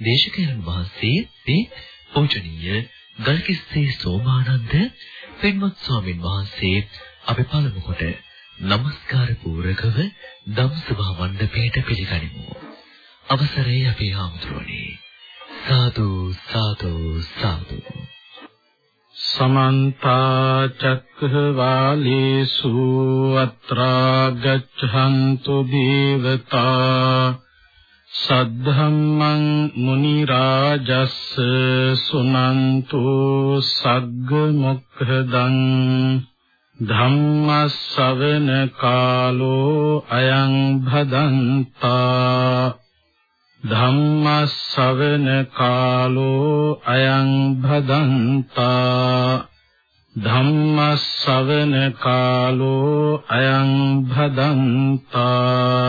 දේශකයන් වහන්සේ මේ පූජනීය ගල්කිස්සේ සෝමානන්ද පින්වත් ස්වාමින් වහන්සේ අපි පළමු කොට নমස්කාර පූරකව ධම්සභා මණ්ඩපයට පිළිගනිමු. අවසරයි අපේ ආමතුරුනි. සාදු සාදු සාදු. සමන්ත චක්කවාලේසු අත්‍රා ගච්ඡන්තු දේවතා සද්ධම්මං මුනි රාජස් සුනන්තු සග්ග මොක්ඛදං ධම්ම ශවන කාලෝ අයං භදන්තා ධම්ම ශවන කාලෝ අයං භදන්තා ධම්ම ශවන කාලෝ අයං භදන්තා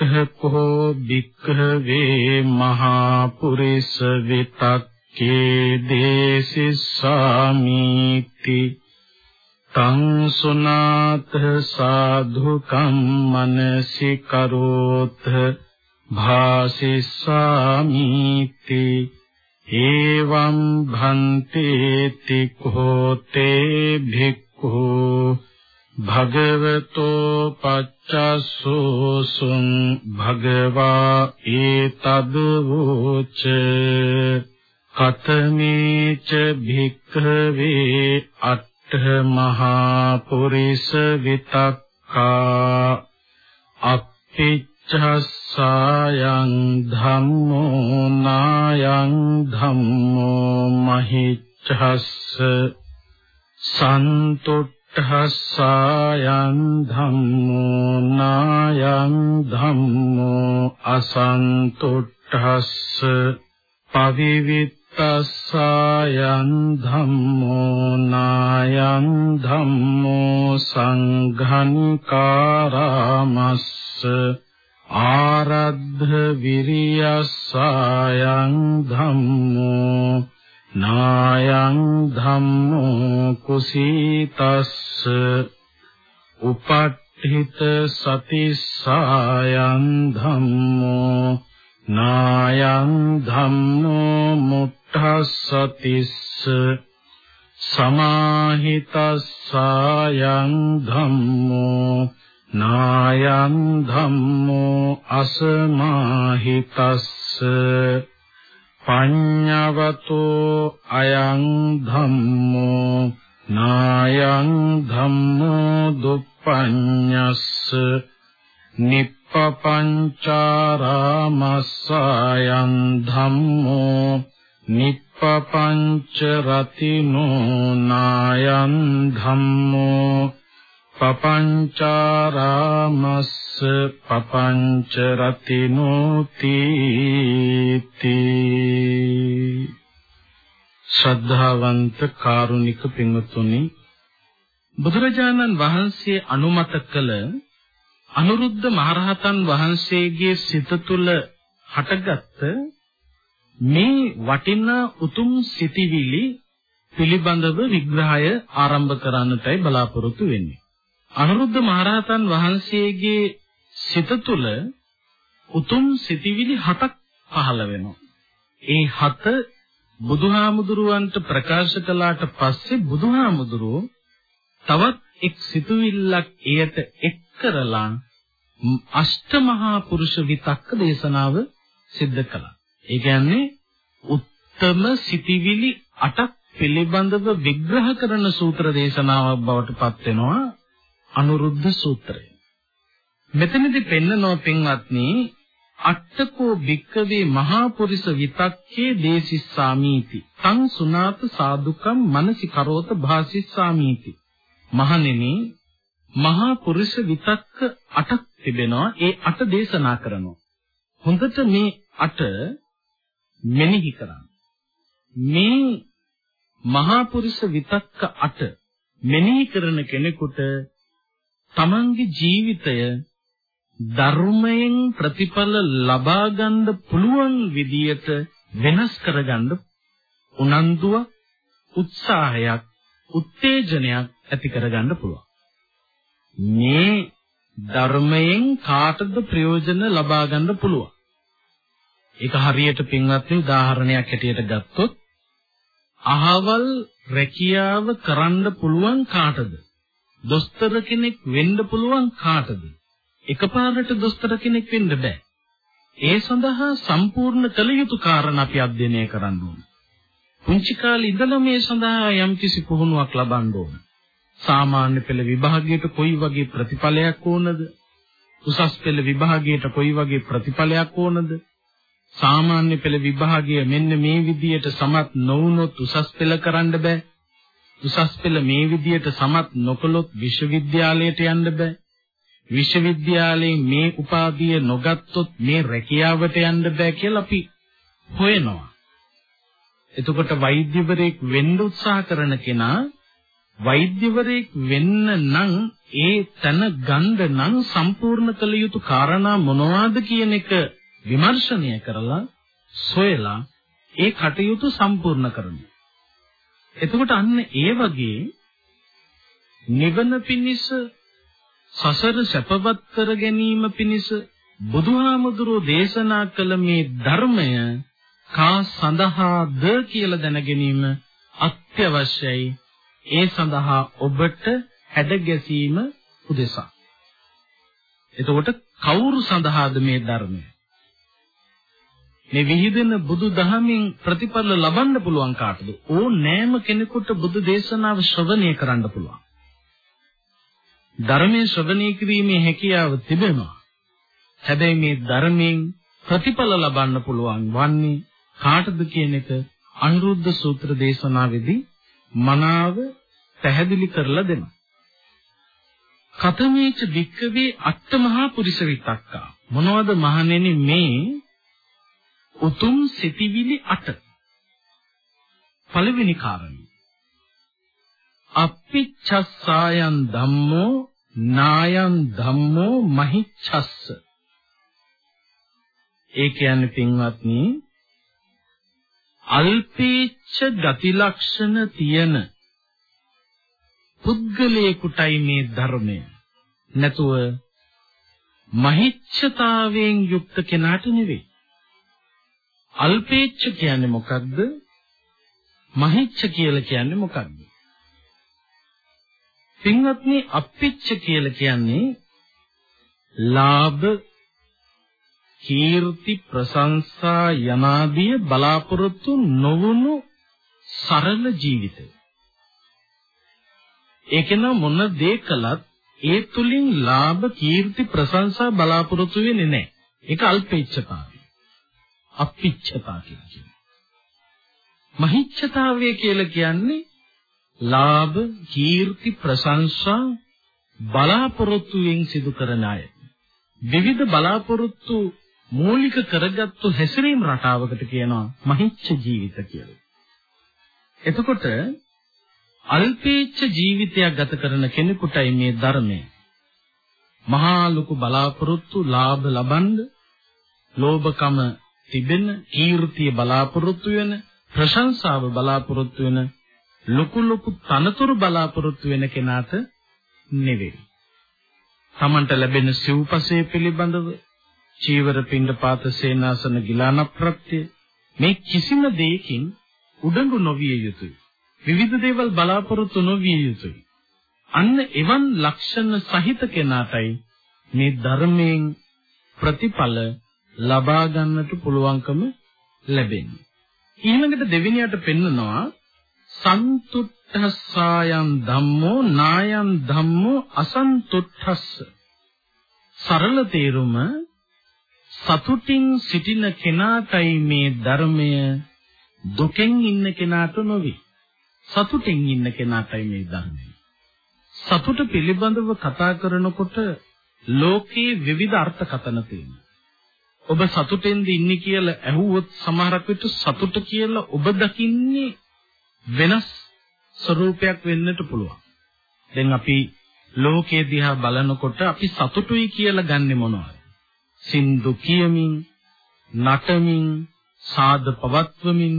අට්ඨකෝ භික්ඛවේ මහා පුරිස විතක්කේ දේසිස්සාමිති. තං සුනාත සාධු කම්මනසි කරෝත භාසිස්සාමිති. එවං භන්තේති කෝතේ භික්ඛු භගවතෝ පච්චසෝසුං භගවා ඒතද වූච කතමේච භික්ඛවේ අත් මහා පුරිස විතක්කා අප්පිච්ඡස්සායං ධම්මෝ නායං ධම්මෝ මහිච්ඡස්ස සන්තුට්ඨස්සායං ධම්මෝ නායං ධම්මෝ අසන්තුට්ඨස්ස පවිවිත් තස්සායන් ධම්මෝ නායන් ධම්මෝ සංඝනිකාරාමස්ස ආරද්ධ විරියස්සායන් ධම්මෝ නායං ධම්මෝ කුසීතස්ස උපට්ඨිත සතිස්සායන් ධම්මෝ නායං ධම්මෝ මුට්ඨස්සතිස්ස සමාහිතස්සායං ධම්මෝ නායං ධම්මෝ අසමාහිතස්ස පඤ්ඤවතෝ අයං ධම්මෝ නායං ධම්මෝ දුප්පඤ්ඤස්ස නිප් නිප්පපංචාරාමස්සයන් ධම්මෝ නිප්පපංච රතිනෝ නායන් ධම්මෝ පපංචාරාමස්ස පපංච රතිනෝ තීති ශ්‍රද්ධාවන්ත කාරුණික පින්වතුනි බුදුරජාණන් වහන්සේ අනුමත කළ අනුරුද්ධ මහරහතන් වහන්සේගේ සිත තුළ හටගත්ත මේ වටිනා උතුම් සිටිවිලි පිළිබඳව විග්‍රහය ආරම්භ කරන්නටයි බලාපොරොත්තු වෙන්නේ. අනුරුද්ධ මහරහතන් වහන්සේගේ සිත තුළ උතුම් සිටිවිලි හතක් පහළ වෙනවා. ඒ හත බුදුහාමුදුරුවන්ට ප්‍රකාශ කළාට පස්සේ බුදුහාමුදුරුවෝ තවත් එක් සිතුවිල්ලක් එයට එක් කරලා අෂ්ටමහා පුරුෂ විතක්ක දේශනාව සිද්ධ කළා. ඒ කියන්නේ උත්තම සිටිවිලි 8ක් පිළිබඳව විග්‍රහ කරන සූත්‍ර දේශනාවක් බවට පත් වෙනවා අනුරුද්ධ සූත්‍රය. මෙතනදී පෙන්නනෝ පින්වත්නි අට්ඨකෝ භික්කවේ මහා පුරිස විතක්කේ දේසිස්සාමීති තං සුනාත සාදුකම් මනසි කරෝත භාසිස්සාමීති මහණෙනි මහා පුරුෂ විතක්ක 8ක් තිබෙනවා. ඒ 8 දේශනා කරනවා. හොඳට මේ 8 මෙනෙහි කරන්න. මේ මහා පුරුෂ විතක්ක අට මෙනෙහි කරන කෙනෙකුට තමන්ගේ ජීවිතය ධර්මයෙන් ප්‍රතිඵල ලබා ගන්න පුළුවන් විදියට වෙනස් කරගන්න උනන්දුව උත්සාහයක් උත්තේජනයක් ඇති කරගන්න පුළුවන්. මේ ධර්මයෙන් කාටද ප්‍රයෝජන ලබා ගන්න පුළුවන්? ඒක හරියට පින්වත්නි උදාහරණයක් හැටියට ගත්තොත් අහවල් රැකියාව කරන්න පුළුවන් කාටද? දොස්තර කෙනෙක් වෙන්න පුළුවන් කාටද එකපාරට දොස්තර කෙනෙක් වෙන්න බෑ. ඒ සඳහා සම්පූර්ණ කළ යුතු කාරණා අපි අධ්‍යයනය කරන්න ඕනේ. පුංචි කාලේ ඉඳලා මේ සඳහා යම්කිසි පුහුණුවක් ලබන්න ඕනේ. සාමාන්‍ය පෙළ විභාගයට කොයි වගේ ප්‍රතිඵලයක් ඕනද? උසස් පෙළ විභාගයට කොයි වගේ ප්‍රතිඵලයක් ඕනද? සාමාන්‍ය පෙළ විභාගය මෙන්න මේ විදියට සමත් නොවුනොත් උසස් පෙළ කරන්න බෑ. උසස් පෙළ මේ විදියට සමත් නොකළොත් විශ්වවිද්‍යාලයට යන්න බෑ. විශ්වවිද්‍යාලයෙන් මේ උපාධිය නොගත්තොත් මේ රැකියාවට යන්න බෑ කියලා අපි හොයනවා. එතකොට වෛද්‍යවරයෙක් වෙන්න උත්සාහ කරන කෙනා වෛද්‍යවරයෙක් වෙන්න නම් ඒ තන ගන්න නම් සම්පූර්ණ කළ යුතු කාරණා මොනවාද කියන එක විමර්ශනය කරලා සොයලා ඒ කටයුතු සම්පූර්ණ කරනවා. එතකොට අන්න ඒ වගේ නිවන පිණිස සසර සැපවත් කර ගැනීම පිණිස බුදුහාමුදුරෝ දේශනා කළ මේ ධර්මය කා සඳහාද කියලා දැන ගැනීම අත්‍යවශ්‍යයි. ඒ සඳහා ඔබට හැඩ ගැසීම උදෙසා. එතකොට කවුරු සඳහාද මේ ධර්මය? මේ විහිදෙන බුදු දහමින් ප්‍රතිඵල ලබන්න පුළුවන් කාටද? ඕනෑම කෙනෙකුට බුදු දේශනාව ශ්‍රවණය කරන්න පුළුවන්. ධර්මයේ ශ්‍රවණය කිරීමේ හැකියාව තිබෙනවා. හැබැයි මේ ධර්මයෙන් ප්‍රතිඵල ලබන්න පුළුවන් වන්නේ කාටද කියන එක අනුරුද්ධ සූත්‍ර දේශනාවේදී මනාව පැහැදිලි කරලා දෙනවා. කතමේච වික්කවේ අට්ඨමහා පුරිස විතක්කා මොනවද මහණෙනි මේ උතුම් සිටිවිලි අට. පළවෙනි කාරණය අප්පිච්ඡස්සායන් ධම්මෝ නායන් ධම්මෝ මහිච්ඡස්ස. ඒ කියන්නේ පින්වත්නි අල්පීච්ඡ ගති ලක්ෂණ තියෙන පුද්ගලයෙකුටයි මේ ධර්මය. නැතුව මහිච්ඡතාවයෙන් යුක්ත කෙනාට නෙවෙයි. අල්පේච්ඡ කියන්නේ මොකක්ද මහිච්ඡ කියලා කියන්නේ මොකක්ද පින්වත්නි අප්පිච්ච කියලා කියන්නේ ලාභ කීර්ති ප්‍රශංසා යනාදී බලාපොරොත්තු නොවුණු සරල ජීවිතය. ඒකෙන මොන දේ කළත් ඒ තුලින් ලාභ කීර්ති ප්‍රශංසා බලාපොරොත්තු වෙන්නේ නැහැ. ඒක අල්පේච්ඡතාවය. අප්පිච්ඡතාව කියන්නේ. මහිච්ඡතාවය කියලා කියන්නේ ලාභ, කීර්ති, ප්‍රශංසා බලාපොරොත්තුෙන් සිදු කරන අය. විවිධ බලාපොරොත්තු මූලික කරගත්තු හැසිරීම රටාවකට කියනවා මහිච්ඡ ජීවිත කියලා. එතකොට අල්පේච්ඡ ජීවිතයක් ගත කරන කෙනෙකුටයි මේ ධර්මය. මහා ලොකු බලාපොරොත්තු ලාභ ලබන්න, ලෝභකම තිබෙන, කීර්තිය බලාපොරොත්තු වෙන, ප්‍රශංසාව බලාපොරොත්තු වෙන ලොකු ලොකු තනතුරු බලාපොරොත්තු වෙන කෙනාට නෙවෙයි. Tamanට ලැබෙන සිව්පසේ පිළිබඳව චීවර පින්ඩපාත සේනාසන ගිලාන ප්‍රත්‍ය මේ කිසිම දෙයකින් උඩඟු නොවිය යුතුයි. විවිධ දේවල් බලාපොරොත්තු නොවිය යුතුයි. අන්න එවන් ලක්ෂණ සහිත කෙනාටයි මේ ධර්මයෙන් ප්‍රතිඵල ලබා ගන්නට පුළුවන්කම ලැබෙන්නේ. ඊළඟට දෙවෙනියට පෙන්නනවා සන්තුට්ඨස්සායන් ධම්මෝ නායන් ධම්මෝ අසන්තුට්ඨස්ස. සරල තේරුම සතුටින් සිටින කෙනාටයි මේ ධර්මය දුකෙන් ඉන්න කෙනාට නොවේ. සතුටින් ඉන්න කෙනාටයි මේ ධර්මය. සතුට පිළිබඳව කතා කරනකොට ලෝකේ විවිධ අර්ථකථන තියෙනවා. ඔබ සතුටෙන්ද ඉන්නේ කියලා ඇහුවොත් සමහරක් විට සතුට කියලා ඔබ දකින්නේ වෙනස් ස්වરૂපයක් වෙන්නට පුළුවන්. දැන් අපි ලෝකයේ දිහා බලනකොට අපි සතුටුයි කියලා ගන්නෙ මොනවද? සින්දු කියමින්, නටමින්, සාද පවත්වමින්,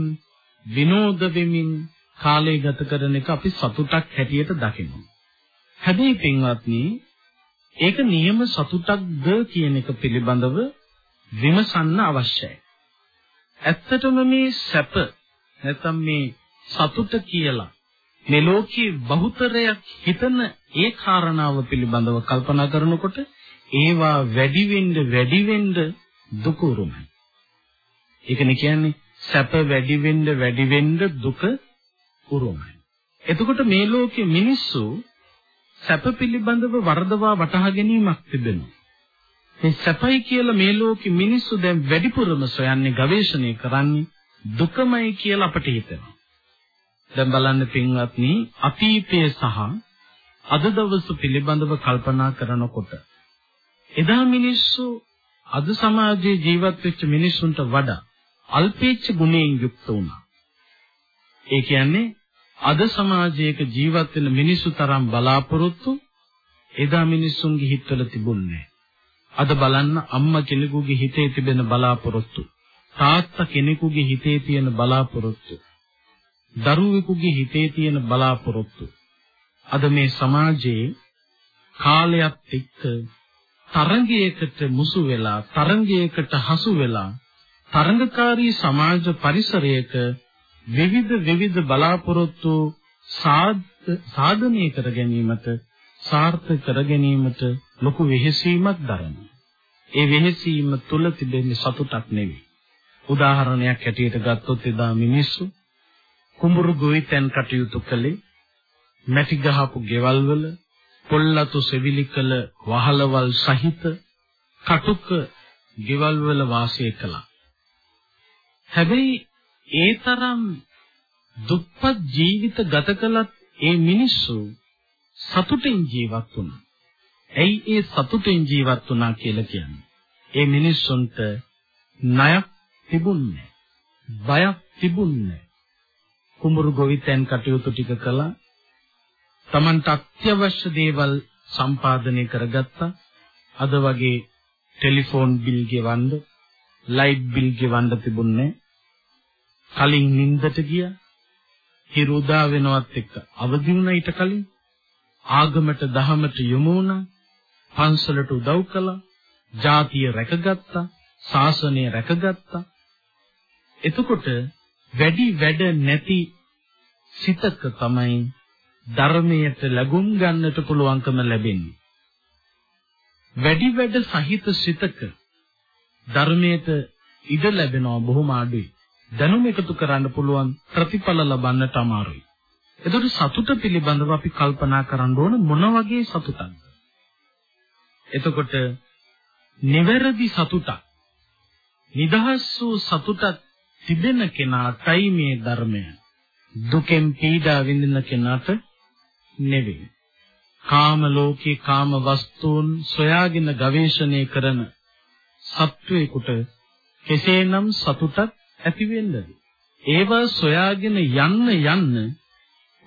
විනෝද වෙමින් කාලය ගත කරන එක අපි සතුටක් හැටියට දකිනවා. හැබැයි පින්වත්නි, ඒක නියම සතුටක්ද කියන එක පිළිබඳව විමසන්න අවශ්‍යයි. ඇත්තටම මේ සැප නැත්නම් මේ සතුට කියලා මේ ලෝකයේ බහුතරයක් හිතන ඒ කාරණාව පිළිබඳව කල්පනා කරනකොට ඒවා වැඩි වෙන්න වැඩි වෙන්න දුක උරුමයි. ඒකනේ කියන්නේ සැප වැඩි වෙන්න වැඩි වෙන්න දුක උරුමයි. එතකොට මේ ලෝකයේ මිනිස්සු සැප පිළිබඳව වරදවා වටහා ගැනීමක් තිබෙනවා. මේ සැපයි කියලා මේ ලෝකෙ මිනිස්සු දැන් වැඩිපුරම සොයන්නේ ගවේෂණය කරන්නේ දුකමයි කියලා අපට හිතෙනවා. දැන් බලන්න පින්වත්නි අතීතය සහ අද දවස පිළිබඳව කල්පනා කරනකොට එදා මිනිස්සු අද සමාජයේ ජීවත් වෙච්ච මිනිස්සුන්ට වඩා අල්පේච්ඡ ගුණයෙන් යුක්ත වුණා. ඒ කියන්නේ අද සමාජයක ජීවත් වෙන මිනිස්සු තරම් බලාපොරොත්තු එදා මිනිස්සුන්ගේ හිතවල තිබුණේ අද බලන්න අම්මා කෙනෙකුගේ හිතේ තිබෙන බලාපොරොත්තු තාත්තා කෙනෙකුගේ හිතේ තියෙන බලාපොරොත්තු දරුවෙකුගේ හිතේ තියෙන බලාපොරොත්තු. අද මේ සමාජයේ කාලයක් එක්ක තරංගයකට මුසු වෙලා තරංගයකට හසු වෙලා තරංගකාරී සමාජ පරිසරයක විවිධ විවිධ බලාපොරොත්තු සාධනය කර ගැනීමට සාර්ථක කර ගැනීමට ලොකු වෙහෙසීමක් දරනවා. ඒ වෙහෙසීම තුල තිබෙන්නේ සතුටක් නෙවෙයි. උදාහරණයක් ඇටියට ගත්තොත් එදා මිනිස්සු කුඹුරු ගොවිතැන් කටයුතු කළේ මැටි ගහපු ගෙවල් වල පොල්ලතු සෙවිලි කළ වහලවල් සහිත කටුක ගෙවල් වල වාසය කළා. හැබැයි ඒ තරම් දුප්පත් ජීවිත ගත කළත් ඒ මිනිස්සු සතුටින් ජීවත් වුණා. ඇයි ඒ සතුටින් ජීවත් වුණා කියලා කියන්නේ? ඒ මිනිස්සුන්ට ණයක් තිබුණේ බයක් තිබුණේ කුඹුරු ගොවිතැන් කටයුතු ටික කළා. Tamanට අත්‍යවශ්‍ය දේවල් සම්පාදනය කරගත්තා. අද වගේ ටෙලිෆෝන් බිල් ගෙවන්න, ලයිට් බිල් ගෙවන්න තිබුණේ කලින් නිින්දට ගියා. හිරු උදා වෙනවත් එක්ක අවදි වුණා ඊට කලින්. ආගමට දහමට යොමු වුණා. පන්සලට උදව් කළා. ජාතිය රැකගත්තා. ශාසනය රැකගත්තා. එතකොට වැඩි වැඩ නැති සිතක තමයි ධර්මයට ලැබුම් ගන්නට පුළුවන්කම ලැබෙන්නේ. වැඩි වැඩ සහිත සිතක ධර්මයට ඉඩ ලැබෙනවා බොහොම අඩුයි. දැනුම එකතු කරන්න පුළුවන් ප්‍රතිඵල ලබන්නට අමාරුයි. එතකොට සතුට පිළිබඳව අපි කල්පනා කරන්න ඕන මොන වගේ සතුටක්ද? එතකොට නිවැරදි සතුටක් නිදහස් වූ සතුටක් තිබෙන කෙනාටයි මේ ධර්මය දුකෙන් පීඩා විඳින කෙනාට නෙවෙයි. කාම ලෝකේ කාම වස්තුන් සොයාගෙන ගවේෂණය කරන සත්වේකට කෙසේනම් සතුටක් ඇති වෙන්නද? ඒවා සොයාගෙන යන්න යන්න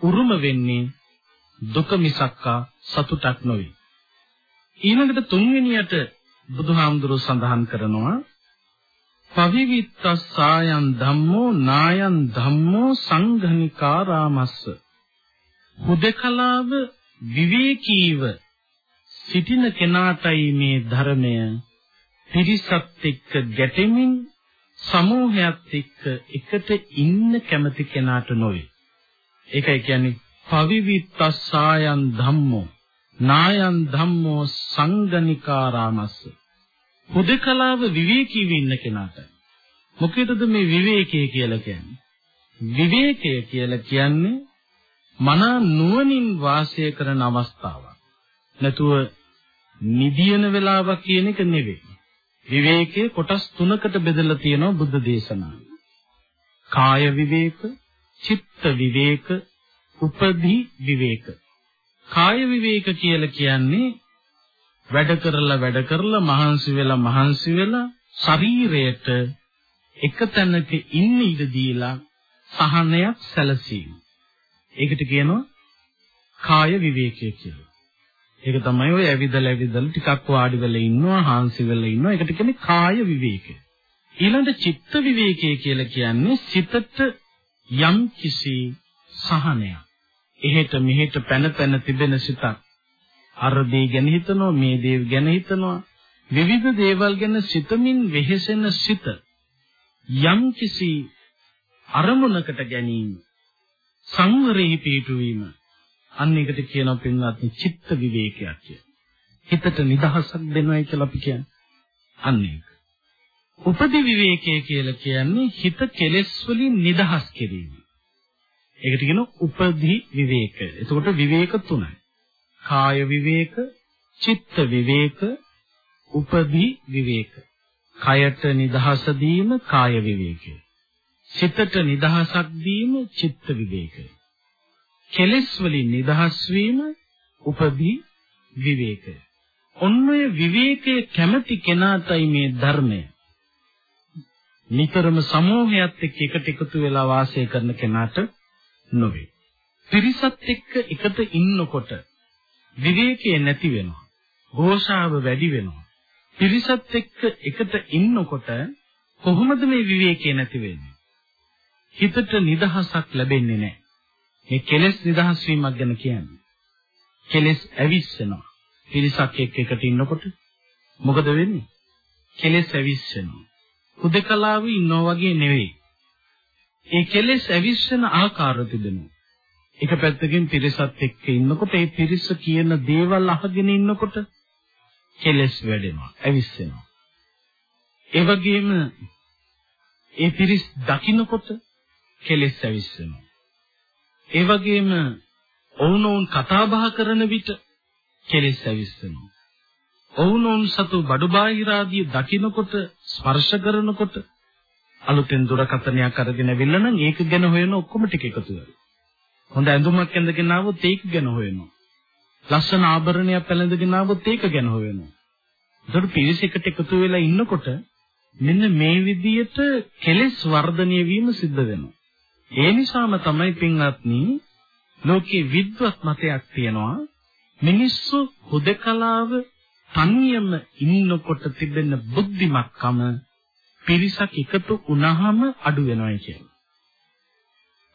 උරුම වෙන්නේ දුක මිසක්කා සතුටක් නොවේ. ඊළඟට තුන්වෙනියට බුදුහාමුදුරුවෝ සඳහන් කරනවා පවිවිත්තස්සායන් ධම්මෝ නායන් ධම්මෝ සංඝනිකාරාමස්ස හුදකලාව විවේකීව සිටින කෙනාටයි මේ ධර්මය පිරිසත් එක්ක ගැටෙමින් සමූහයත් එක්ක එකට ඉන්න කැමති කෙනාට නොවේ. ඒකයි කියන්නේ පවිවිත්තස්සායන් ධම්මෝ නායන් ධම්මෝ සංගනිකාරාමස්ස. හුදකලාව විවේකීව ඉන්න කෙනාට මොකේදද මේ විවේකය කියලා කියන්නේ? විවේකය කියලා කියන්නේ මනා නුවණින් වාසය කරන අවස්ථාවක්. නැතුව නිදියන වෙලාවක් කියන එක නෙවෙයි. විවේකයේ කොටස් තුනකට බෙදලා තියෙනවා බුද්ධ දේශනාවේ. කාය විවේක චිත්ත විවේක උපදි විවේක. කාය විවේක කියලා කියන්නේ වැඩ කරලා වැඩ කරලා මහන්සි වෙලා මහන්සි වෙලා ශරීරයට එක තැනක ඉන්න ඉඩ දීලා සහනයක් සැලසීම. ඒකට කියනවා කාය විවේකය කියලා. ඒක තමයි ඔය ඇවිදලා ඇවිදලා ටිකක් වාඩි වෙලා ඉන්නවා, හාන්සි වෙලා ඉන්නවා. ඒකට කියන්නේ කාය විවේකය. ඊළඟ චිත්ත විවේකය කියලා කියන්නේ සිතට යම් කිසි සහනයක්. එහෙට මෙහෙට පැන පැන තිබෙන සිතක්. අර දේ ගැන හිතනවා, මේ දේ ගැන හිතනවා. විවිධ දේවල් ගැන සිතමින් වෙහෙසෙන සිත යම් කිසි අරමුණකට ගැනීම සංවරෙහි පිටුවීම අන්න ඒකට කියනවා පින්වත්නි චිත්ත විවේකයක් කියලා. හිතට නිදහසක් දෙනවයි කියලා අපි කියන්නේ. අන්න ඒක. උපදි විවේකය කියලා කියන්නේ හිත කෙලෙස් වලින් නිදහස් කිරීම. ඒකට කියනවා උපදි විවේක. එතකොට විවේක තුනයි. කාය විවේක, චිත්ත විවේක, උපදි විවේක. කයට නිදහස දීම කාය විවේකය. සිතට නිදහසක් දීම චිත්ත විවේකය. කෙලෙස් වලින් නිදහස් වීම උපදී විවේකය. ඔන්නය විවේකයේ කැමැති කෙනාටයි මේ ධර්මය. නිතරම සමූහයත් එක්ක එකට එකතු වෙලා වාසය කරන කෙනාට නොවේ. පිරිසත් එක්ක එකට ඉන්නකොට විවේකයේ නැති වෙනවා. ഘോഷාව වැඩි වෙනවා. පිරිසත් එක්ක එකට ඉන්නකොට කොහොමද මේ විවේකයේ නැති වෙන්නේ? හිතට නිදහසක් ලැබෙන්නේ නැහැ. මේ කෙලෙස් නිදහස් වීමක් ගැන කියන්නේ. කෙලෙස් ඇවිස්සෙනවා. පිරිසක් එක්ක එකට ඉන්නකොට මොකද වෙන්නේ? කෙලෙස් ඇවිස්සෙනවා. හුදකලාවේ ඉන්නවා වගේ නෙවෙයි. ඒ කෙලෙස් ඇවිස්සෙන ආකාර තිබෙනවා. එක පැත්තකින් පිරිසත් එක්ක ඉන්නකොට ඒ පිරිස කියන දේවල් අහගෙන ඉන්නකොට කෙලෙස් වැඩෙනවා, ඇවිස්සෙනවා. ඒ වගේම ඒ පිරිස් දකින්නකොට කෙලෙස් ඇවිස්සෙනවා. ඒ වගේම ඔවුනොවුන් කතා බහ කරන විට කෙලෙස් ඇවිස්සෙනවා. ඔවුනොවුන් සතු බඩුබාහිර ආදී දකින්නකොට ස්පර්ශ කරනකොට අලුතෙන් දුරකථනයක් අරගෙන අවිල්ල නම් ඒක ගැන හොයන ඔක්කොම ටික එකතු වෙනවා. හොඳ ඇඳුමක් ඇඳගෙන ආවොත් ඒක ගැන හොයනවා. ලස්සන ආභරණයක් පැළඳගෙන ආවොත් ඒක ගැන හොයනවා. ඒතකොට පිරිස එකට එකතු වෙලා ඉන්නකොට මෙන්න මේ විදියට කෙලෙස් වර්ධනය වීම සිද්ධ වෙනවා. ඒ නිසාම තමයි පින්වත්නි ලෝකේ විද්වත් මතයක් තියෙනවා මිනිස්සු හුදකලාව තනියම ඉන්නකොට තිබෙන බුද්ධිමත්කම පිරිසක් එකතු වුණාම අඩු වෙනවා කියන්නේ.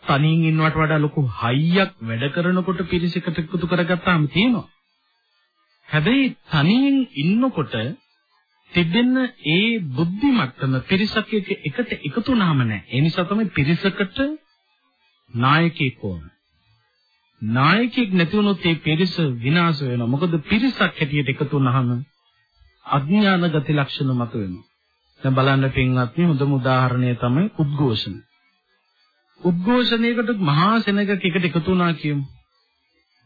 තනියෙන් ඉන්නවට වඩා ලොකු හයියක් වැඩ කරනකොට පිරිසකට එකතු කරගත්තාම තියෙනවා. හැබැයි තනියෙන් ඉන්නකොට තිබෙන ඒ බුද්ධිමත්කම පිරිසක් එකට එකතු වුණාම නැහැ. ඒ නිසා තමයි පිරිසකට නායකයෙක් ඕන. නායකයෙක් නැති වුණොත් ඒ පිරිස විනාශ වෙනවා. මොකද පිරිසක් හැටියට එකතු වුණාම අඥාන ගති ලක්ෂණ මතුවෙනවා. දැන් බලන්න පින්වත්නි හොඳම උදාහරණය තමයි උද්ඝෝෂණ. උද්ඝෝෂණයකට මහා සෙනගක එකට එකතු වුණා කියමු.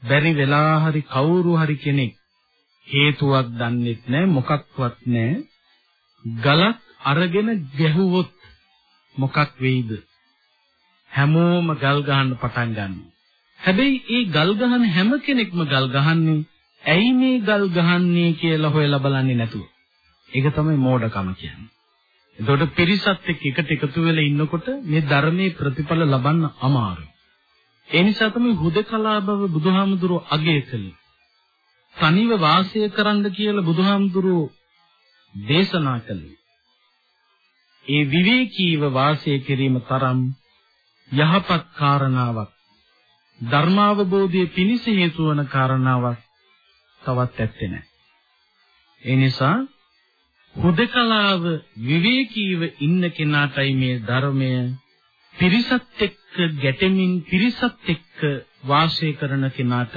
බැරි වෙලා හරි කවුරු හරි කෙනෙක් හේතුවක් දන්නෙත් නැහැ මොකක්වත් නැහැ. ගලක් අරගෙන ගැහුවොත් මොකක් වෙයිද? හැමෝම ගල් ගහන්න පටන් ගන්නවා. හැබැයි ඒ ගල් ගහන හැම කෙනෙක්ම ගල් ගහන්නේ ඇයි මේ ගල් ගහන්නේ කියලා හොයලා බලන්නේ නැතුව. ඒක තමයි මෝඩකම කියන්නේ. එතකොට පිරිසත් එක්ක එකට එකතු වෙලා ඉන්නකොට මේ ධර්මයේ ප්‍රතිඵල ලබන්න අමාරුයි. ඒ නිසා තමයි හුදකලා බව බුදුහාමුදුරුවෝ අගය කළේ. තනිව වාසය කරන්න කියලා බුදුහාමුදුරුවෝ දේශනා කළේ. ඒ විවේකීව වාසය කිරීම තරම් යහපත් කාරණාවක් ධර්මාවබෝධයේ පිණිස හේතු වන කාරණාවක් තවත් ඇත්තේ නැහැ. ඒ නිසා හුදකලාව විවේකීව ඉන්න කෙනාටයි මේ ධර්මය පිරිසත් එක්ක ගැටෙමින් පිරිසත් එක්ක වාසය කරන කෙනාට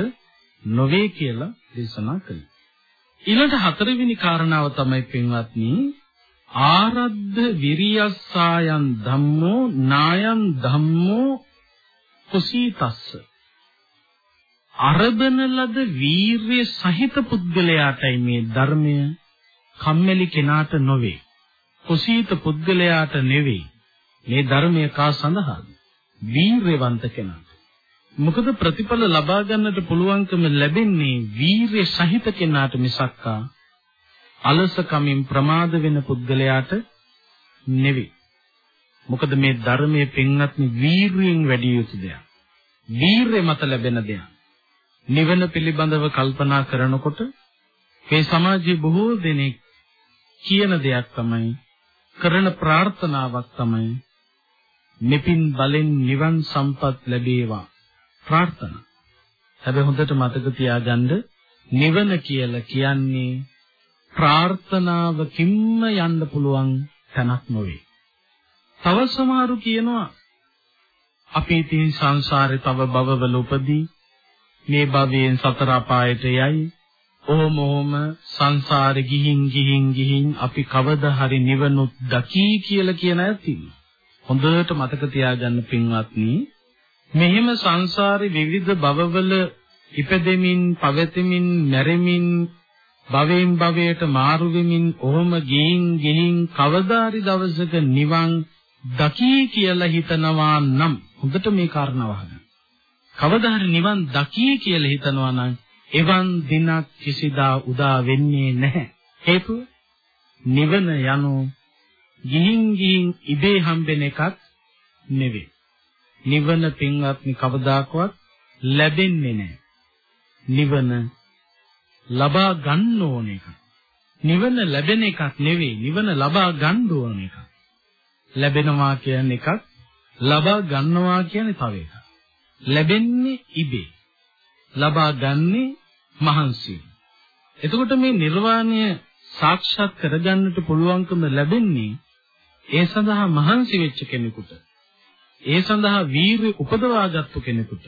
නොවේ කියලා දේශනා කළා. ඊළඟ හතරවෙනි කාරණාව තමයි පින්වත්නි ආරද්ධ විරියස්සායන් ධම්මෝ නායන් ධම්මෝ කුසීතස්ස අරබන ලද වීරිය සහිත පුද්ගලයාටයි මේ ධර්මය කම්මැලි කෙනාට නොවේ කුසීත පුද්ගලයාට නෙවෙයි මේ ධර්මය කා සඳහාද වීරයවන්ත කෙනාට මොකද ප්‍රතිඵල ලබා ගන්නට පුළුවන්කම ලැබෙන්නේ වීරිය සහිත කෙනාට මිසක්කා අලසකමින් ප්‍රමාද වෙන පුද්ගලයාට නෙවෙයි. මොකද මේ ධර්මයේ පින්වත්නි වීරියෙන් වැඩි යුතු දෙයක්. වීරය මත ලැබෙන දෙයක්. නිවන පිළිබඳව කල්පනා කරනකොට මේ සමාජයේ බොහෝ දෙනෙක් කියන දෙයක් තමයි කරන ප්‍රාර්ථනාවක් තමයි මෙපින් බලෙන් නිවන් සම්පත් ලැබේවා ප්‍රාර්ථනා. හැබැයි හොඳට මතක තියාගන්න නිවන කියලා කියන්නේ ප්‍රාර්ථනාවකින්ම යන්න පුළුවන් තැනක් නොවේ. තව සමහරු කියනවා අපි ඉතින් සංසාරේ තව භවවල උපදී මේ භවයෙන් සතර අපායට යයි. ඕම ඕම සංසාරේ ගිහින් ගිහින් ගිහින් අපි කවදා හරි නිවනුත් දකී කියලා කියන අය තියෙනවා. හොඳට මතක තියාගන්න පින්වත්නි මෙහෙම සංසාරේ විවිධ භවවල ඉපදෙමින්, පවතිමින්, මැරෙමින්, භවයෙන් භවයට මාරු වෙමින් ඔහොම ගිහින් ගිහින් කවදාරි දවසක නිවන් දකී කියලා හිතනවා නම් හොඳට මේ කාරණාව අහගන්න. කවදා හරි නිවන් දකී කියලා හිතනවා නම් එවන් දිනක් කිසිදා උදා වෙන්නේ නැහැ. හේතුව නිවන යනු ගිහින් ගිහින් ඉබේ හම්බෙන එකක් නෙවෙයි. නිවන පින්වත්නි කවදාකවත් ලැබෙන්නේ නැහැ. නිවන ලබා ගන්න ඕන එකක්. නිවන ලැබෙන එකක් නෙවෙයි. නිවන ලබා ගන්න ඕන එකක්. ලැබෙනවා කියන එකක් ලබා ගන්නවා කියන්නේ තව එකක්. ලැබෙන්නේ ඉබේ. ලබා ගන්නේ මහන්සියෙන්. එතකොට මේ නිර්වාණය සාක්ෂාත් කරගන්නට පුළුවන්කම ලැබෙන්නේ ඒ සඳහා මහන්සි වෙච්ච කෙනෙකුට. ඒ සඳහා වීරිය උපදවාගත්තු කෙනෙකුට.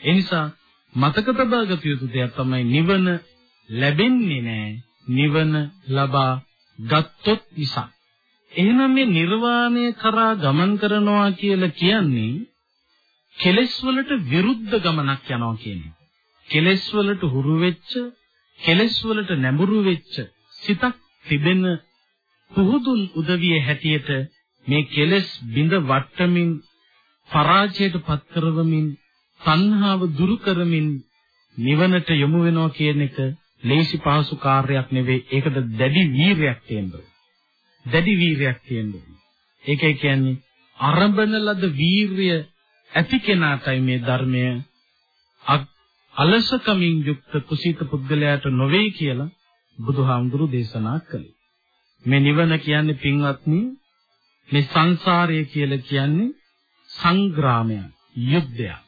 ඒ නිසා මතක තබා ගත යුතු දෙයක් තමයි නිවන ලැබෙන්නේ නැහැ. නිවන ලබා ගත්තොත් නිසා. එහෙනම් මේ නිර්වාණය කරා ගමන් කරනවා කියලා කියන්නේ කෙලෙස් වලට විරුද්ධ ගමනක් යනවා කියන්නේ. කෙලෙස් වලට හුරු වෙච්ච, කෙලෙස් වලට නැඹුරු වෙච්ච සිතක් තිබෙන පුහුදුන් උදවිය හැටියට මේ කෙලෙස් බිඳ වට්ටමින් පරාජයට පත් කරවමින් තණ්හාව දුරු කරමින් නිවනට යොමු වෙනවා කියන එක ලේසි පහසු කාර්යයක් නෙවෙයි. ඒකට දැඩි වීරයක් තියෙනවා. දැඩි වීරයක් තියෙනවා. ඒකයි කියන්නේ අරඹන ලද වීරිය ඇති කෙනාටයි මේ ධර්මය අලසකමින් යුක්ත කුසීත පුද්ගලයාට නොවේ කියලා බුදුහාමුදුරු දේශනා කළේ. මේ නිවන කියන්නේ පින්වත්නි මේ සංසාරය කියලා කියන්නේ සංග්‍රාමයක්, යුද්ධයක්.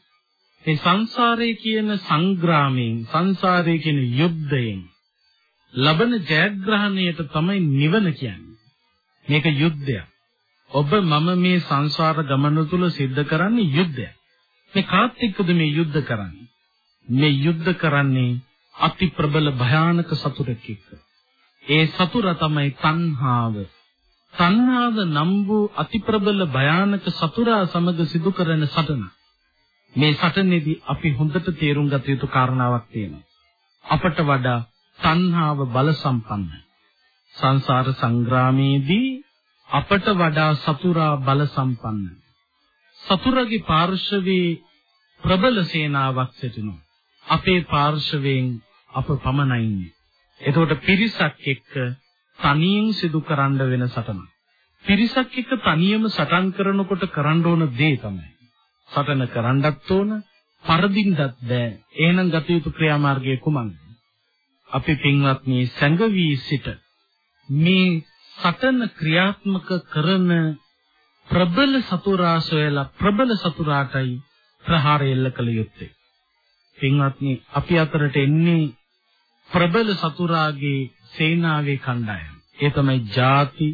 මේ සංසාරය කියන සංග්‍රාමයෙන්, සංසාරය කියන යුද්ධයෙන් ලබන ජයග්‍රහණයට තමයි නිවන කියන්නේ. මේක යුද්ධයක්. ඔබ මම මේ සංසාර ගමන තුල සිද්ධ කරන්නේ යුද්ධයක්. මේ කාත් එක්කද මේ යුද්ධ කරන්නේ? මේ යුද්ධ කරන්නේ අති ප්‍රබල භයානක සතුරෙක් එක්ක. ඒ සතුර තමයි තණ්හාව. තණ්හාව නම් වූ අති ප්‍රබල භයානක සතුරා සමග සිදු කරන සටන. මේ සටනේදී අපි හොඳට තේරුම් ගත යුතු කාරණාවක් තියෙනවා. අපට වඩා තණ්හාව බල සම්පන්නයි. සංසාර සංග්‍රාමයේදී අපට වඩා සතුරා බල සම්පන්නයි. සතුරගේ පාර්ශවයේ ප්‍රබල සේනාවක් සිටිනවා. අපේ පාර්ශවයෙන් අප පමණයි ඉන්නේ. එතකොට පිරිසක් එක්ක තනියෙන් සිදු කරන්න වෙන සටන. පිරිසක් එක්ක තනියම සටන් කරනකොට කරන්න ඕන දේ තමයි. සටන කරන්නත් ඕන, පරදින්නත් බෑ. එහෙනම් ගත යුතු ක්‍රියාමාර්ගය කුමක්ද? අපි පින්වත්නි සංගවි සිට මේ සටන ක්‍රියාත්මක කරන ප්‍රබල සතුරා සොයලා ප්‍රබල සතුරාටයි ප්‍රහාරය එල්ල කළ යුත්තේ. පින්වත්නි අපි අතරට එන්නේ ප්‍රබල සතුරාගේ සේනාවේ කණ්ඩායම. ඒ තමයි ජාති,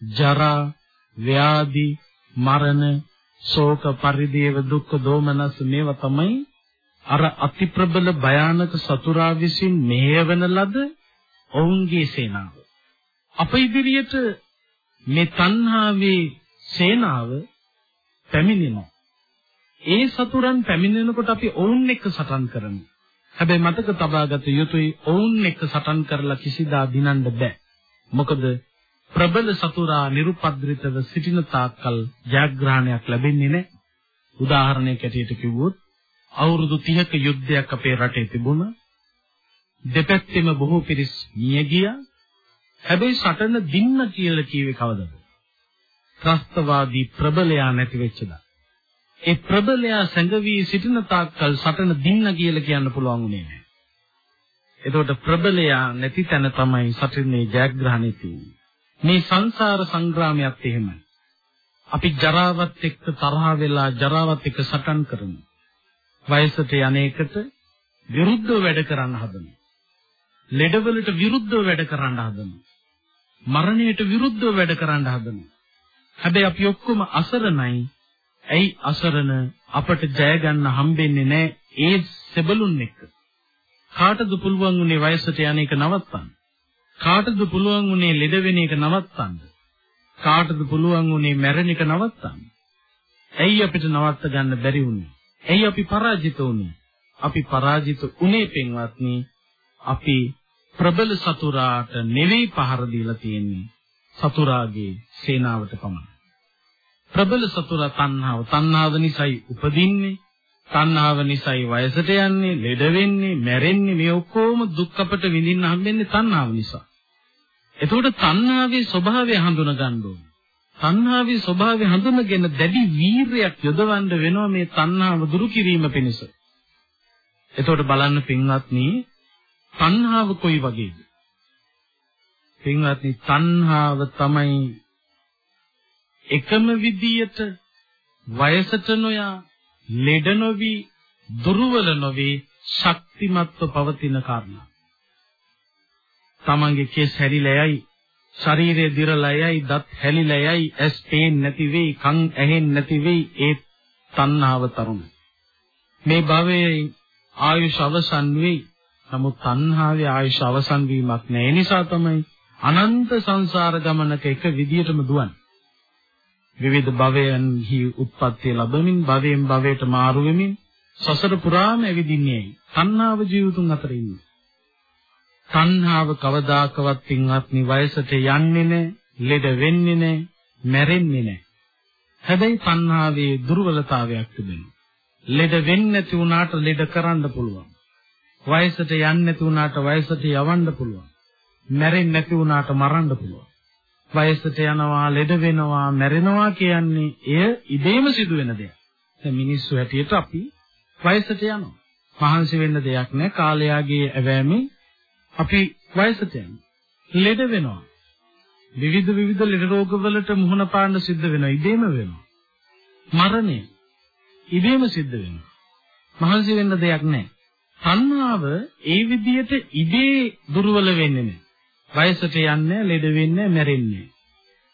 ජරා, ව්‍යාධි, මරණ, ශෝක, පරිදේව, දුක්ඛ, දෝමනස් මේවා තමයි අර අති ප්‍රබල භයානක සතුරා විසින් මෙහෙයවන ලද ඔවුන්ගේ සේනාව. අප ඉදිරියට මේ තණ්හාවේ සේනාව පැමිණෙනවා. ඒ සතුරන් පැමිණෙනකොට අපි ඔවුන් එක්ක සටන් කරමු. හැබැයි මතක තබාගත යුතුයි ඔවුන් එක්ක සටන් කරලා කිසිදා දිනන්න බෑ. මොකද ප්‍රබල සතුරා නිරුපද්‍රිතව සිටින තාක්කල් ජයග්‍රහණයක් ලැබෙන්නේ නැහැ. උදාහරණයක් ඇටියට කිව්වොත් අවුරුදු 30ක යුද්ධයක් අපේ රටේ තිබුණා. දෙපැත්තෙම බොහෝ පිරිස් මිය ගියා. හැබැයි සටන දින්න කියලා කිව්වේ කවදද? ත්‍රස්තවාදී ප්‍රබලයා නැති වෙච්චදා. ඒ ප්‍රබලයා සංගවී සිටින තාක්කල් සටන දින්න කියලා කියන්න පුළුවන් උනේ නැහැ. එතකොට ප්‍රබලයා නැති තැන තමයි සටනේ ජයග්‍රහණය තියෙන්නේ. මේ සංසාර සංග්‍රාමයක් එහෙමයි. අපි ජරාවත් එක්ක තරහ වෙලා ජරාවත් එක්ක සටන් කරමු. වයසට යන්නේකට විරුද්ධව වැඩ කරන්න හදනවා. ලෙඩවලට විරුද්ධව වැඩ කරන්න හදනවා. මරණයට විරුද්ධව වැඩ කරන්න හදනවා. හැබැයි අපි ඔක්කොම අසරණයි. ඇයි අසරණ අපට ජය ගන්න හම්බෙන්නේ නැහැ ඒ සෙබළුන් එක්ක. කාටද පුළුවන් උනේ වයසට යන එක නවත්තන්න? කාටද පුළුවන් උනේ ලෙඩ වෙන එක නවත්තන්න? කාටද පුළුවන් උනේ මැරෙන එක නවත්තන්න? ඇයි අපිට නවත්ත ගන්න බැරි වුනේ? ඇයි අපි පරාජිත වුනේ? අපි පරාජිත උනේ පින්වත්නි අපි ප්‍රබල සතුරාට නෙවෙයි පහර දීලා තියෙන්නේ සතුරාගේ සේනාවට පමණයි. ප්‍රබල සතුරා තණ්හාව. තණ්හාව නිසායි උපදින්නේ. තණ්හාව නිසායි වයසට යන්නේ, ලෙඩ වෙන්නේ, මැරෙන්නේ. මේ ඔක්කොම දුක් අපට විඳින්න හම්බෙන්නේ තණ්හාව නිසා. එතකොට තණ්හාවේ ස්වභාවය හඳුන ගන්න ඕනේ. තණ්හාවේ ස්වභාවය හඳුනගෙන දැඩි වීරයක් යොදවන්න වෙනවා මේ තණ්හාව දුරු කිරීම පිණිස. එතකොට බලන්න පින්වත්නි තණ්හාව කොයි වගේද? පින්වත්නි තණ්හාව තමයි එකම විදියට වයසට නොයා ලෙඩ නොවි දුර්වල නොවි ශක්තිමත්ව පවතින කාරණා. තමන්ගේ කෙස් හැරිලා යයි ශරීරය දිරලා යයි දත් හැලිලා යයි ඇස් පේන්නේ නැති වෙයි කන් ඇහෙන්නේ නැති වෙයි ඒ තණ්හාව තරුණ මේ භවයේ ආයුෂ අවසන් වෙයි නමුත් තණ්හාවේ ආයුෂ අවසන් වීමක් නැහැ නිසා තමයි අනන්ත සංසාර ගමනක එක විදියටම දුවන්නේ විවිධ භවයන්හි උත්පත්ති ලැබමින් භවයෙන් භවයට මාරු වෙමින් සසර පුරාම ඇවිදින්නේ තණ්හාව ජීවිතුන් අතර ඉන්නේ. තණ්හාව කවදාකවත් පින්වත්නි වයසට යන්නේ නැහැ, ලෙඩ වෙන්නේ නැහැ, මැරෙන්නේ නැහැ. හැබැයි තණ්හාවේ දුර්වලතාවයක් තිබෙනවා. ලෙඩ වෙන්නේ නැති වුණාට ලෙඩ කරන්න පුළුවන්. වයසට යන්නේ නැති වුණාට වයසට යවන්න පුළුවන්. මැරෙන්නේ නැති වුණාට මරන්න පුළුවන්. වයසට යනවා, ලෙඩ වෙනවා, මැරෙනවා කියන්නේ එය ඉබේම සිදුවෙන දෙයක්. දැන් මිනිස්සු හැටියට අපි වයසට යනවා. මහන්සි වෙන්න දෙයක් නැහැ. කාලයාගේ ඇවෑමෙන් අපි වයසට යනවා. ලෙඩ වෙනවා. විවිධ විවිධ ලෙඩ රෝගවලට මුහුණ පාන්න සිද්ධ වෙනවා. ඉබේම වෙනවා. මරණය ඉබේම සිද්ධ වෙනවා. මහන්සි වෙන්න දෙයක් නැහැ. තණ්හාව ඒ විදිහට ඉබේ දුර්වල වෙන්නේ නැහැ. වයසට යන්නේ ලෙඩ වෙන්නේ මැරෙන්නේ.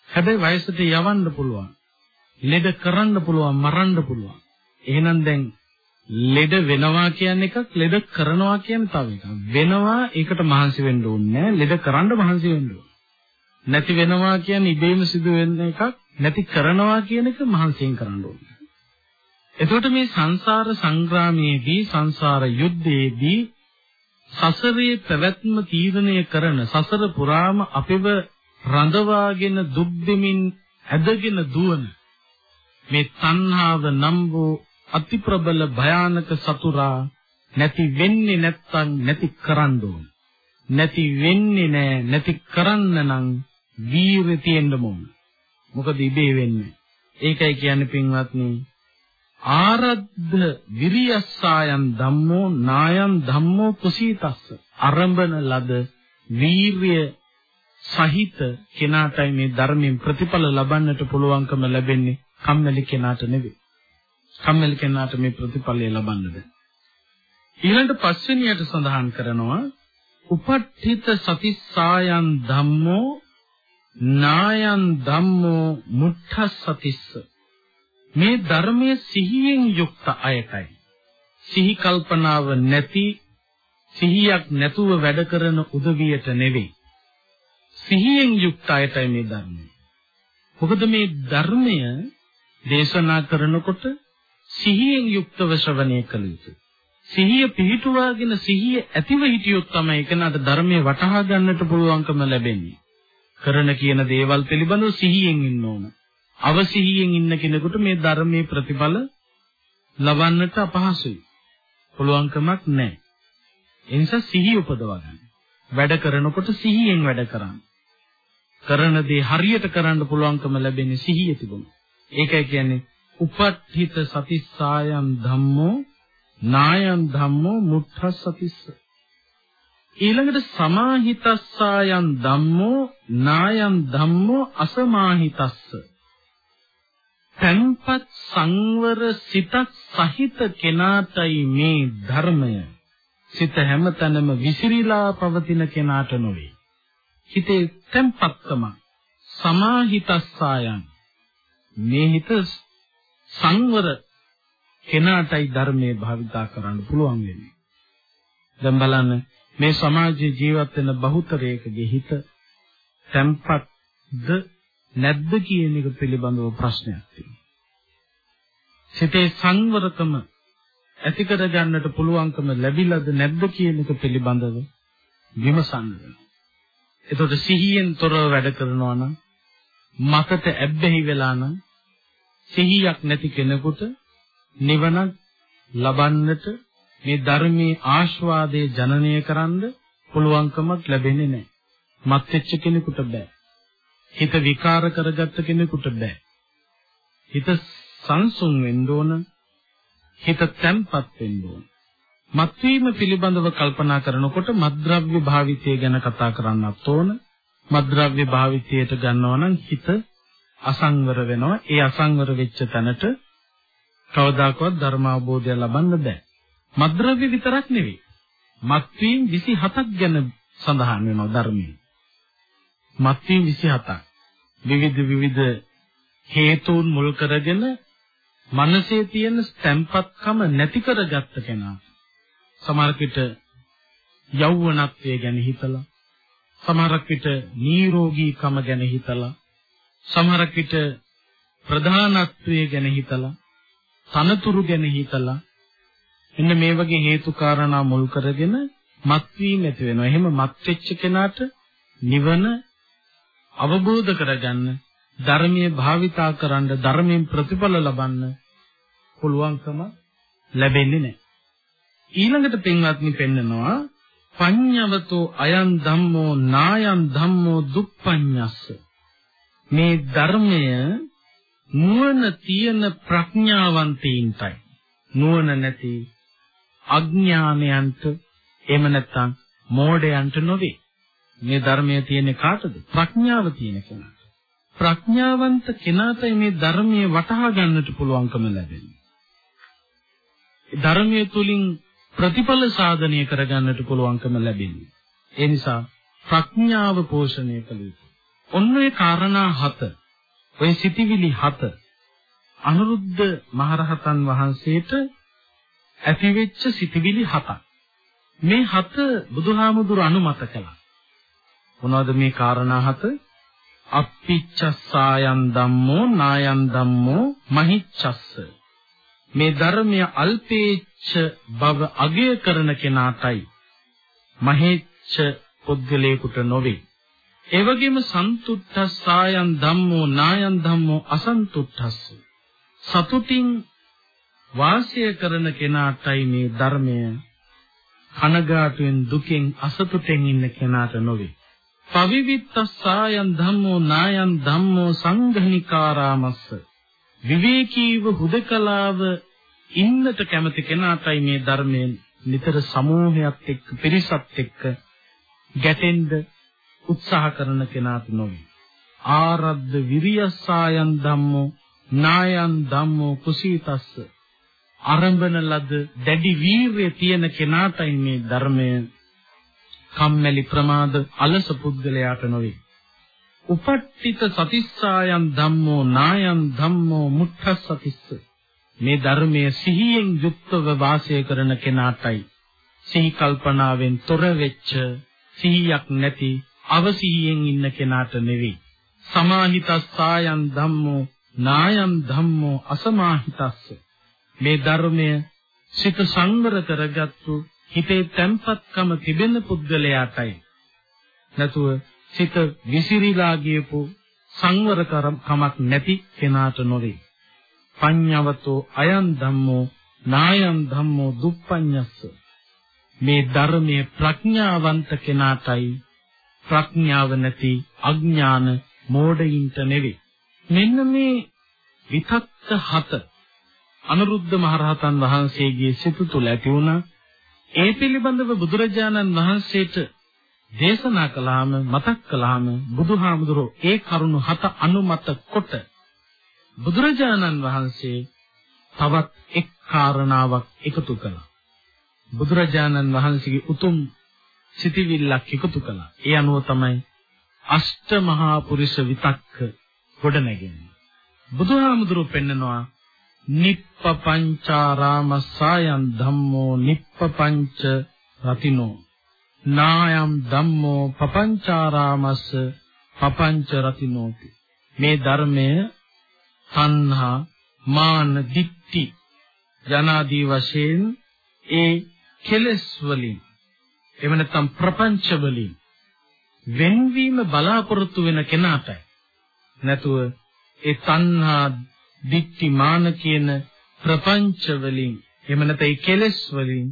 හැබැයි වයසට යවන්න පුළුවන්. ලෙඩ කරන්න පුළුවන්, මරන්න පුළුවන්. එහෙනම් දැන් ලෙඩ වෙනවා කියන එකක් ලෙඩ කරනවා කියන තව එකක්. වෙනවා ඒකට මහන්සි වෙන්න ඕනේ ලෙඩ කරන්න මහන්සි වෙන්න නැති වෙනවා කියන්නේ ඉබේම සිදු වෙන එකක්. නැති කරනවා කියන එක මහන්සියෙන් කරන්න ඕනේ. එතකොට මේ සංසාර සංග්‍රාමයේදී සංසාර යුද්ධයේදී සසරේ පැවැත්ම තීරණය කරන සසර පුරාම අපිව රඳවාගෙන දුක් දෙමින් ඇදගෙන දුවන මේ තණ්හාව නම් වූ අති ප්‍රබල භයානක සතුරා නැති වෙන්නේ නැත්තම් නැති කරන්න ඕන. නැති වෙන්නේ නැහැ නැති කරන්න නම් වීරිය තියෙන්න ඕන. මොකද ඉබේ වෙන්නේ? ඒකයි කියන්නේ පින්වත්නි ආරද්ධ විරියස්සායන් ධම්මෝ නායන් ධම්මෝ කුසීතස්ස අරඹන ලද වීරිය සහිත කෙනාටයි මේ ධර්මයෙන් ප්‍රතිඵල ලබන්නට පුළුවන්කම ලැබෙන්නේ කම්මැලි කෙනාට නෙවෙයි. කම්මැලි කෙනාට මේ ප්‍රතිඵලය ලබන්න බෑ. ඊළඟ පස්වෙනියට සඳහන් කරනවා උපට්ඨිත සතිස්සායන් ධම්මෝ නායන් ධම්මෝ මුට්ඨස්සතිස්ස මේ ධර්මයේ සිහියෙන් යුක්ත අයටයි. සිහි කල්පනාව නැති සිහියක් නැතුව වැඩ කරන උදවියට නෙවෙයි. සිහියෙන් යුක්ත අයටයි මේ ධර්මය. මොකද මේ ධර්මය දේශනා කරනකොට සිහියෙන් යුක්තව ශ්‍රවණය කළ යුතුයි. සිහිය පිහිටුවාගෙන සිහිය ඇතිව හිටියොත් තමයි එකනට ධර්මයේ වටහා ගන්නට පුළුවන්කම ලැබෙන්නේ. කරන කියන දේවල් පිළිබඳව සිහියෙන් ඉන්න ඕන. අවසිහියෙන් ඉන්න කෙනෙකුට මේ ධර්මයේ ප්‍රතිඵල ලබන්නට අපහසුයි. පුළුවන්කමක් නැහැ. ඒ නිසා සිහිය උපදවා ගන්න. වැඩ කරනකොට සිහියෙන් වැඩ කරන්න. කරන දේ හරියට කරන්න පුළුවන්කම ලැබෙන්නේ සිහිය තිබුණා. ඒකයි කියන්නේ උපට්ඨිත සතිස්සායන් ධම්මෝ නායන් ධම්මෝ මුත්තස්සතිස්ස. ඊළඟට සමාහිතස්සායන් ධම්මෝ නායන් ධම්මෝ අසමාහිතස්ස. තන්පත් සංවර සිතක් සහිත කෙනාටයි මේ ධර්මය සිත හැමතැනම විසිරීලා පවතින කෙනාට නොවේ. හිතේ තැම්පත්කම සමාහිතස්සායන් මේ හිත සංවර කෙනාටයි ධර්මයේ භාවිතා කරන්න පුළුවන් වෙන්නේ. දැන් බලන්න මේ සමාජයේ ජීවත් වෙන බහුතරයකගේ හිත තැම්පත්ද නැද්ද කියන එක පිළිබඳව ප්‍රශ්නයක් තියෙනවා. සිතේ සංවරකම ඇති කර ගන්නට පුළුවන්කම ලැබිලාද නැද්ද කියන එක පිළිබඳව විමසන්න වෙනවා. එතකොට සිහියෙන් තොරව වැඩ කරනවා නම් මකට ඇබ්බැහි වෙලා නම් සිහියක් නැති කෙනෙකුට නිවන ලබන්නට මේ ධර්මයේ ආස්වාදයේ ජනනය කරන්න පුළුවන්කමක් ලැබෙන්නේ නැහැ. මත් වෙච්ච කෙනෙකුට බෑ. හිත විකාර කරගත්ත කෙනෙකුට බෑ. හිත සංසුන් වෙන්න ඕන. හිත තැම්පත් වෙන්න ඕන. මත්වීම පිළිබඳව කල්පනා කරනකොට මද්ද්‍රව්‍ය භාවිතය ගැන කතා කරන්නත් ඕන. මද්ද්‍රව්‍ය භාවිතයට ගන්නවා නම් හිත අසංවර වෙනවා. ඒ අසංවර වෙච්ච තැනට කවදාකවත් ධර්ම අවබෝධය ලබන්න බෑ. මද්ද්‍රව්‍ය විතරක් නෙවෙයි. මත්වීම් 27ක් ගැන සඳහන් වෙනවා ධර්මයේ. මත්වීම් 27ක්. විවිධ විවිධ හේතුන් මුල් කරගෙන මනසේ තියෙන ස්තම්පත්කම නැති කරගත්ත කෙනා සමහර විට යෞවනත්වය ගැන හිතලා සමහරක් විට නිරෝගීකම ගැන හිතලා සමහරක් විට ප්‍රධානත්වය ගැන හිතලා තනතුරු ගැන හිතලා එන්න මේ වගේ හේතු කාරණා මුල් කරගෙන මත්වීම ඇති වෙනවා. එහෙම මත් වෙච්ච කෙනාට නිවන අවබෝධ කරගන්න ධර්මයේ භාවිතා කරන්න ධර්මයෙන් ප්‍රතිඵල ලබන්න පුළුවන්කම ලැබෙන්නේ නැහැ. ඊළඟට පින්වත්නි පෙන්නනවා පඤ්ඤවතෝ අයං ධම්මෝ නායං ධම්මෝ දුප්පඤ්ඤස්ස. මේ ධර්මය නුවණ තියෙන ප්‍රඥාවන්තයින්ටයි. නුවණ නැති අඥානයන්ට එහෙම නැත්නම් මෝඩයන්ට නොවේ. මේ ධර්මයේ තියෙන කාටද ප්‍රඥාව තියෙන කෙනාට ප්‍රඥාවන්ත කෙනාටයි මේ ධර්මයේ වටහා ගන්නට පුළුවන්කම ලැබෙන්නේ ධර්මයේ තුලින් ප්‍රතිඵල සාධනය කරගන්නට පුළුවන්කම ලැබෙන්නේ. ඒ නිසා ප්‍රඥාව පෝෂණය කළ යුතුයි. ඔන්න ඔය කාරණා හත, ඔය සිටිවිලි හත අනුරුද්ධ මහරහතන් වහන්සේට ඇතිවෙච්ච සිටිවිලි හතක්. මේ හත බුදුහාමුදුර අනුමත කළා. මොනවද මේ කාරණා හත? අප්පිච්චස්සායන් ධම්මෝ නායන් ධම්මෝ මහිච්ඡස්ස මේ ධර්මය අල්පේච්ඡ බව අගය කරන කෙනාටයි මහේච්ඡ පුද්ගලයෙකුට නොවේ. ඒ වගේම සන්තුට්ඨස්සායන් ධම්මෝ නායන් ධම්මෝ අසන්තුට්ඨස්ස. සතුටින් වාසය කරන කෙනාටයි මේ ධර්මය කනගාටුවෙන් දුකෙන් අසතුටෙන් ඉන්න කෙනාට නොවේ. පවිවිත්තස්සායන් ධම්මෝ නායන් ධම්මෝ සංඝනිකාරාමස්ස විවේකීව හුදකලාව ඉන්නට කැමති කෙනාටයි මේ ධර්මයෙන් නිතර සමූහයක් එක්ක පිරිසත් එක්ක ගැටෙන්න උත්සාහ කරන කෙනාට නොවේ. ආරද්ධ විරියස්සායන් ධම්මෝ නායන් ධම්මෝ කුසීතස්ස ආරම්භන ලද දැඩි වීරිය තියෙන කෙනාටයි මේ ධර්මය කම්මැලි ප්‍රමාද අලස පුද්ගලයාට නොවේ. උපට්ඨිත සතිස්සායන් ධම්මෝ නායන් ධම්මෝ මුත්තස්සතිස්ස. මේ ධර්මයේ සිහියෙන් යුක්තව වාසය කරන කෙනාටයි සිහි කල්පනාවෙන් තොර වෙච්ච සිහියක් නැති අවසිහියෙන් ඉන්න කෙනාට නෙවෙයි සමාහිතස්සායන් ධම්මෝ නායම් ධම්මෝ අසමාහිතස්ස. මේ ධර්මය සිත සංවර කරගත්තු හිතේ තැම්පත්කම තිබෙන පුද්ගලයාටයි නැතුව සිත විසිරීලා ගියපු සංවර කමක් නැති කෙනාට නොවේ. පඤ්ඤවතෝ අයං ධම්මෝ නායං ධම්මෝ දුප්පඤ්ඤස්ස මේ ධර්මයේ ප්‍රඥාවන්ත කෙනාටයි ප්‍රඥාව නැති අඥාන මෝඩයින්ට නෙවෙයි. මෙන්න මේ විතක්ක හත අනුරුද්ධ මහරහතන් වහන්සේගේ සිත තුළ ඇති වුණා. ඒ පිළිබඳව බුදුරජාණන් වහන්සේට දේශනා කළාම මතක් කළාම බුදුහාමුදුරෝ ඒ කරුණු හත අනුමත කොට බුදුරජාණන් වහන්සේ තවත් එක් කාරණාවක් එකතු කළා. බුදුරජාණන් වහන්සේගේ උතුම් සිටිවිල්ලක් එකතු කළා. ඒ අනුව තමයි අෂ්ට මහා පුරිෂ විතක්ක ගොඩ නැගෙන්නේ. බුදුහාමුදුරුවෝ පෙන්නනවා නිප්පපංචාරාමසයන් ධම්මෝ නිප්පපංච රතිනෝ නායම් ධම්මෝ පපංචාරාමස්ස පපංච රතිනෝති මේ ධර්මය තණ්හා මාන දික්ටි ජනාදී වශයෙන් ඒ කෙලස් වලින් එව නැත්නම් ප්‍රපංච වලින් වෙන්වීම බලාපොරොත්තු වෙන කෙනාටයි. නැතුව ඒ තණ්හා දික්ටි මාන කියන ප්‍රපංච වලින් එහෙම නැත්නම් ඒ කෙලස් වලින්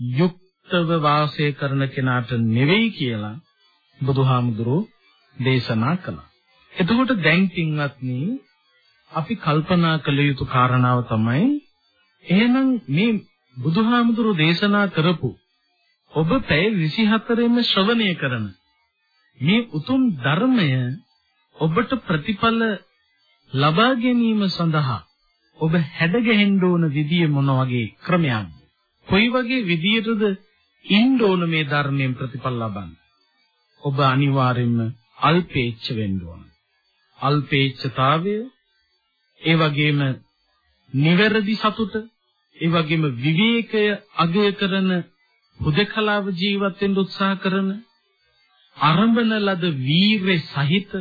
යුක්තව වාසය කරන කෙනාට නෙවෙයි කියලා බුදුහාමුදුරෝ දේශනා කළා. එතකොට දැන් පින්වත්නි අපි කල්පනා කළ යුතු කාරණාව තමයි එහෙනම් මේ බුදුහාමුදුරෝ දේශනා කරපු ඔබ පැය 24ෙම ශ්‍රවණය කරන මේ උතුම් ධර්මය ඔබට ප්‍රතිඵල ලබා ගැනීම සඳහා ඔබ හැඩගැහෙන්න ඕන විදිය මොන වගේ ක්‍රමයක්ද? කොයි වගේ විදියටද ඉන්න ඕන මේ ධර්මයෙන් ප්‍රතිඵල ලබන්න? ඔබ අනිවාර්යයෙන්ම අල්පේච්ඡ වෙන්න ඕන. අල්පේච්ඡතාවය ඒ වගේම නිවැරදි සතුට ඒ වගේම විවේකය අගය කරන හුදකලාව ජීවත් වෙන්න උත්සාහ කරන අරඹන ලද වීරය සහිත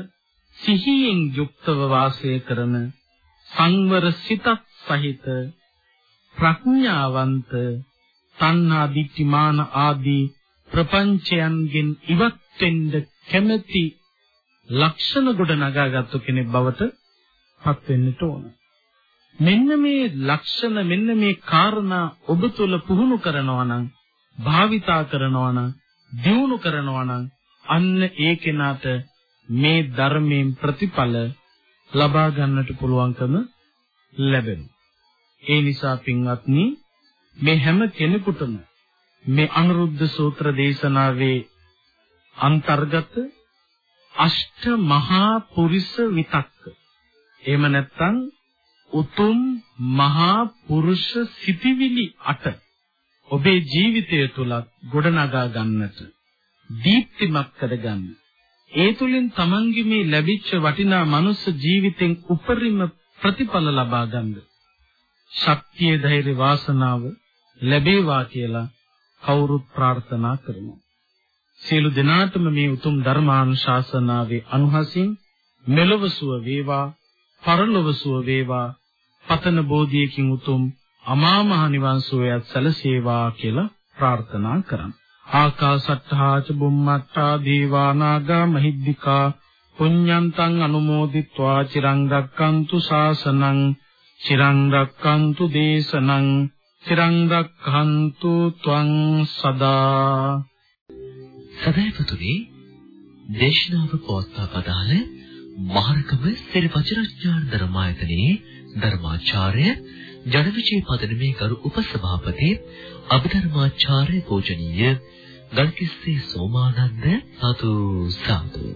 සිහියෙන් යුක්තව වාසය කරන සංවර සිතක් සහිත ප්‍රඥාවන්ත තණ්හා දිට්ඨිමාන ආදී ප්‍රපංචයන්ගෙන් ඉවත් වෙන්න කැමැති ලක්ෂණ ගොඩ නගාගත්තු කෙනෙක් බවට පත් වෙන්නට ඕන. මෙන්න මේ ලක්ෂණ මෙන්න මේ කාරණා ඔබ තුළ පුහුණු කරනවා නම් භාවිතා කරනවා නම් දියුණු කරනවා නම් අන්න ඒ කෙනාට මේ ධර්මයෙන් ප්‍රතිඵල ලබා ගන්නට පුළුවන්කම ලැබෙනවා. ඒ නිසා පින්වත්නි මේ හැම කෙනෙකුටම මේ අනුරුද්ධ සූත්‍ර දේශනාවේ අන්තර්ගත අෂ්ට මහා පුරිස විතක්ක. එහෙම නැත්නම් උතුම් මහා පුරුෂ සිටිවිලි අට ඔබේ ජීවිතය තුල ගොඩනගා ගන්නට දීප්තිමත් කරගන්න. ඒ තුලින් තමන්ගේ මේ ලැබිච්ච වටිනා මනුස්ස ජීවිතෙන් උපරිම ප්‍රතිඵල ලබා ගන්න. ශක්තිය ධෛර්ය වාසනාව ලැබේවා කියලා කවුරුත් ප්‍රාර්ථනා කරමු. සියලු දෙනාටම මේ උතුම් ධර්මානුශාසනාවේ අනුහසින් මෙලොව සුව වේවා පරලොව සුව වේවා පතන බෝධියකින් උතුම් අමා මහ නිවන් සුවයත් සැලසේවා කියලා ප්‍රාර්ථනා කරමු. ආකාසට්ඨා ච බුම්මට්ඨා දීවානාගා මහිද්దికා පුඤ්ඤන්තං අනුමෝදිත්වා චිරං රක්칸තු ශාසනං චිරං රක්칸තු දේශනං චිරං රක්칸තු ත්වං සදා සදයිපතුනි දේශනාව පවත්වා පදාළ මහරකම සිරි වජිරඥාන ධර්මායතනයේ ධර්මාචාර්ය ජනවිජේ පදනමේ ගරු උපසභාපති අභිධර්මාචාර්ය පෝජනීය ගල්කිස්සේ සෝමානන්ද සතු සාදු.